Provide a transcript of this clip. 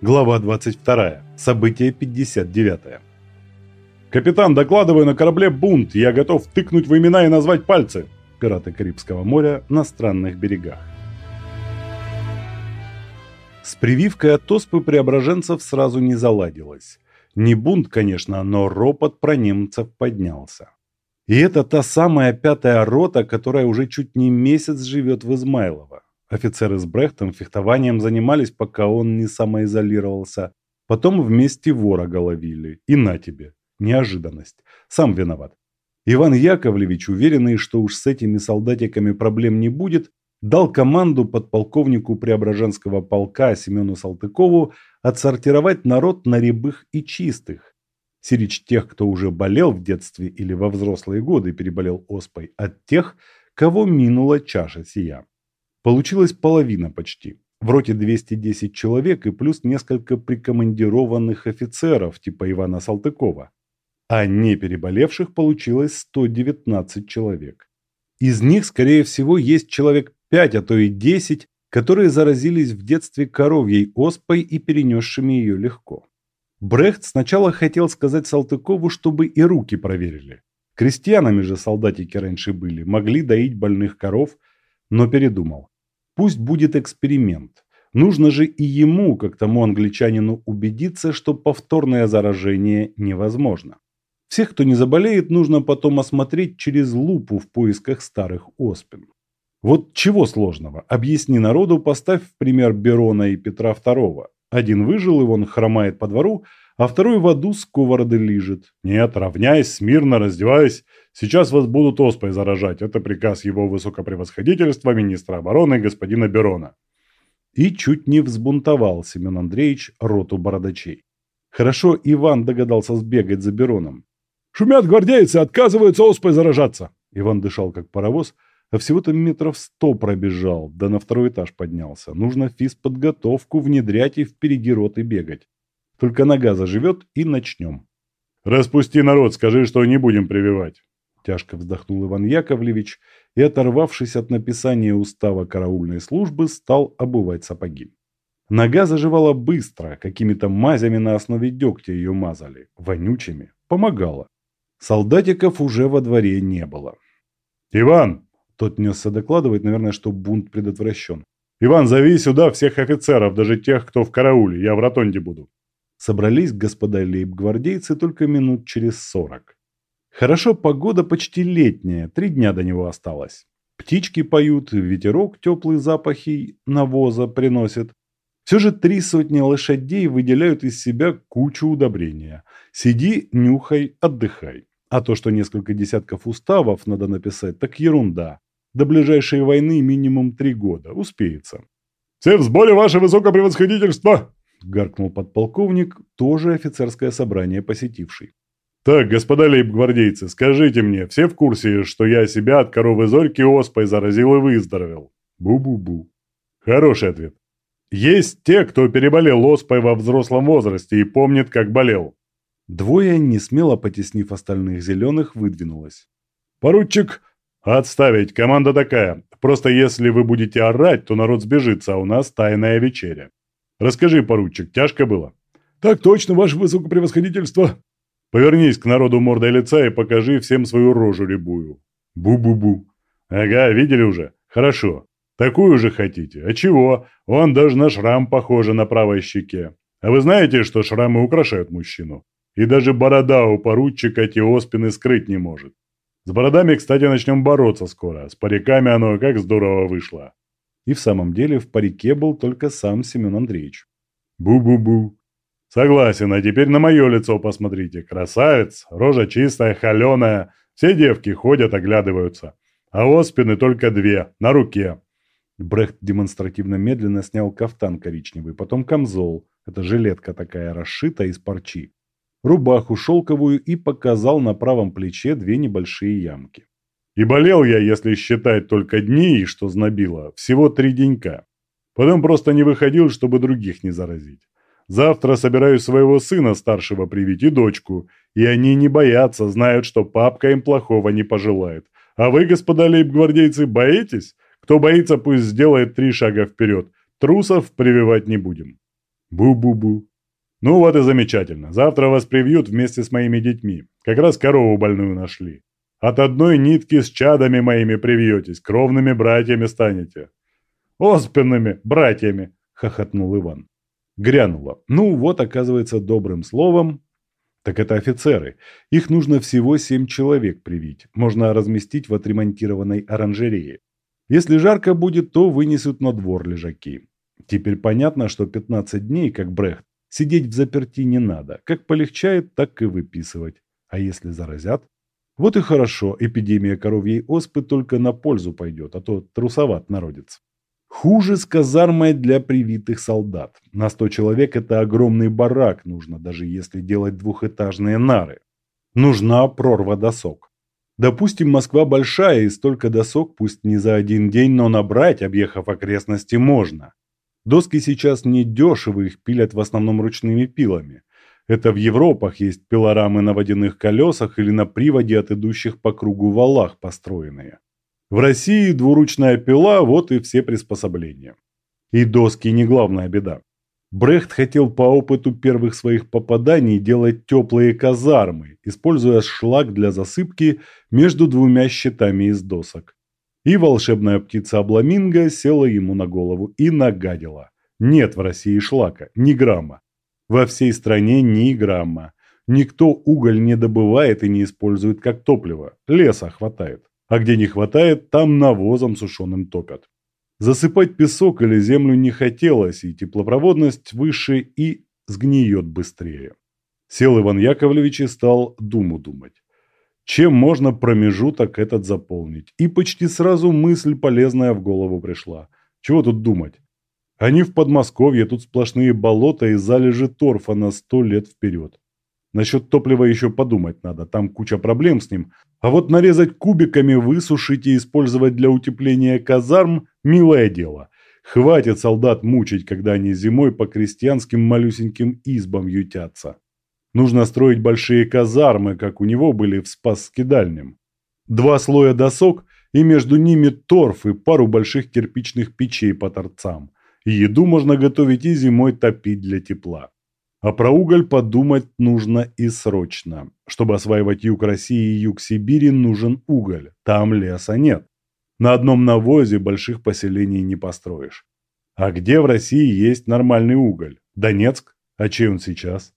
Глава 22. Событие 59. «Капитан, докладываю на корабле бунт. Я готов тыкнуть в имена и назвать пальцы». Пираты Карибского моря на странных берегах. С прививкой от оспы преображенцев сразу не заладилось. Не бунт, конечно, но ропот про немцев поднялся. И это та самая пятая рота, которая уже чуть не месяц живет в Измайлово. Офицеры с Брехтом фехтованием занимались, пока он не самоизолировался. Потом вместе ворога ловили. И на тебе. Неожиданность. Сам виноват. Иван Яковлевич, уверенный, что уж с этими солдатиками проблем не будет, дал команду подполковнику Преображенского полка Семену Салтыкову отсортировать народ на рябых и чистых. Сирич тех, кто уже болел в детстве или во взрослые годы переболел оспой, от тех, кого минула чаша сия. Получилась половина почти. В роте 210 человек и плюс несколько прикомандированных офицеров типа Ивана Салтыкова. А не переболевших получилось 119 человек. Из них, скорее всего, есть человек 5, а то и 10, которые заразились в детстве коровьей оспой и перенесшими ее легко. Брехт сначала хотел сказать Салтыкову, чтобы и руки проверили. Крестьянами же солдатики раньше были, могли доить больных коров, но передумал. Пусть будет эксперимент. Нужно же и ему, как тому англичанину, убедиться, что повторное заражение невозможно. Всех, кто не заболеет, нужно потом осмотреть через лупу в поисках старых оспин. Вот чего сложного? Объясни народу, поставь в пример Берона и Петра II. Один выжил, и он хромает по двору, а второй в аду сковороды лижет. Нет, равняйся, смирно раздевайся. Сейчас вас будут оспой заражать. Это приказ его высокопревосходительства министра обороны господина Берона. И чуть не взбунтовал Семен Андреевич роту бородачей. Хорошо Иван догадался сбегать за Бероном. «Шумят гвардейцы, отказываются оспой заражаться!» Иван дышал как паровоз, а всего-то метров сто пробежал, да на второй этаж поднялся. Нужно физподготовку внедрять и впереди роты бегать. Только нога заживет и начнем. «Распусти народ, скажи, что не будем прививать!» Тяжко вздохнул Иван Яковлевич и, оторвавшись от написания устава караульной службы, стал обувать сапоги. Нога заживала быстро, какими-то мазями на основе дегтя ее мазали, вонючими, помогала. Солдатиков уже во дворе не было. «Иван!» – тот несся докладывать, наверное, что бунт предотвращен. «Иван, зови сюда всех офицеров, даже тех, кто в карауле, я в ротонде буду». Собрались господа лейб-гвардейцы только минут через сорок. Хорошо, погода почти летняя, три дня до него осталось. Птички поют, ветерок теплые запахи навоза приносит. Все же три сотни лошадей выделяют из себя кучу удобрения. Сиди, нюхай, отдыхай. А то, что несколько десятков уставов надо написать, так ерунда. До ближайшей войны минимум три года. Успеется. «Все в сборе, ваше высокопревосходительство!» – гаркнул подполковник, тоже офицерское собрание посетивший. «Так, господа лейб-гвардейцы, скажите мне, все в курсе, что я себя от коровы Зорьки оспой заразил и выздоровел?» Бу-бу-бу. Хороший ответ. Есть те, кто переболел оспой во взрослом возрасте и помнит, как болел. Двое, не смело потеснив остальных зеленых, выдвинулось. «Поручик, отставить, команда такая. Просто если вы будете орать, то народ сбежится, а у нас тайная вечеря. Расскажи, поручик, тяжко было?» «Так точно, ваше высокопревосходительство», Повернись к народу мордой лица и покажи всем свою рожу рябую. Бу-бу-бу. Ага, видели уже? Хорошо. Такую же хотите? А чего? Он даже на шрам похоже на правой щеке. А вы знаете, что шрамы украшают мужчину? И даже борода у поручика эти оспины скрыть не может. С бородами, кстати, начнем бороться скоро. С париками оно как здорово вышло. И в самом деле в парике был только сам Семен Андреевич. Бу-бу-бу. Согласен, а теперь на мое лицо посмотрите. Красавец, рожа чистая, холеная. Все девки ходят, оглядываются. А оспины только две, на руке. Брехт демонстративно медленно снял кафтан коричневый, потом камзол. Это жилетка такая, расшитая из парчи. Рубаху шелковую и показал на правом плече две небольшие ямки. И болел я, если считать только дни, что знобило, всего три денька. Потом просто не выходил, чтобы других не заразить. Завтра собираюсь своего сына старшего привить и дочку. И они не боятся, знают, что папка им плохого не пожелает. А вы, господа лейб-гвардейцы, боитесь? Кто боится, пусть сделает три шага вперед. Трусов прививать не будем. Бу-бу-бу. Ну вот и замечательно. Завтра вас привьют вместе с моими детьми. Как раз корову больную нашли. От одной нитки с чадами моими привьетесь, кровными братьями станете. Оспенными братьями, хохотнул Иван. Грянуло. Ну вот, оказывается, добрым словом. Так это офицеры. Их нужно всего семь человек привить. Можно разместить в отремонтированной оранжерее. Если жарко будет, то вынесут на двор лежаки. Теперь понятно, что 15 дней, как Брехт, сидеть в заперти не надо. Как полегчает, так и выписывать. А если заразят? Вот и хорошо, эпидемия коровьей оспы только на пользу пойдет, а то трусоват народец. Хуже с казармой для привитых солдат. На 100 человек это огромный барак нужно, даже если делать двухэтажные нары. Нужна прорва досок. Допустим, Москва большая и столько досок, пусть не за один день, но набрать, объехав окрестности, можно. Доски сейчас не дешевы, их пилят в основном ручными пилами. Это в Европах есть пилорамы на водяных колесах или на приводе от идущих по кругу валах построенные. В России двуручная пила – вот и все приспособления. И доски не главная беда. Брехт хотел по опыту первых своих попаданий делать теплые казармы, используя шлак для засыпки между двумя щитами из досок. И волшебная птица Абламинго села ему на голову и нагадила. Нет в России шлака, ни грамма. Во всей стране ни грамма. Никто уголь не добывает и не использует как топливо. Леса хватает а где не хватает, там навозом сушеным топят. Засыпать песок или землю не хотелось, и теплопроводность выше и сгниет быстрее. Сел Иван Яковлевич и стал думу думать. Чем можно промежуток этот заполнить? И почти сразу мысль полезная в голову пришла. Чего тут думать? Они в Подмосковье, тут сплошные болота и залежи торфа на сто лет вперед. Насчет топлива еще подумать надо, там куча проблем с ним. А вот нарезать кубиками, высушить и использовать для утепления казарм – милое дело. Хватит солдат мучить, когда они зимой по крестьянским малюсеньким избам ютятся. Нужно строить большие казармы, как у него были в Спасске-Дальнем. Два слоя досок и между ними торф и пару больших кирпичных печей по торцам. Еду можно готовить и зимой топить для тепла. А про уголь подумать нужно и срочно. Чтобы осваивать юг России и юг Сибири, нужен уголь. Там леса нет. На одном навозе больших поселений не построишь. А где в России есть нормальный уголь? Донецк? А чей он сейчас?